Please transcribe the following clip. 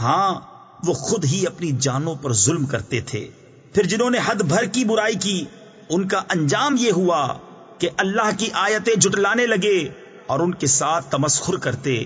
ہاں وہ خود ہی اپنی جانوں پر ظلم کرتے تھے۔ پھر جنہوں نے حد بھر کی برائی کی، ان کا انجام یہ ہوا کہ اللہ کی آیتیں جٹلانے لگے اور ان کے ساتھ تمسخر کرتے۔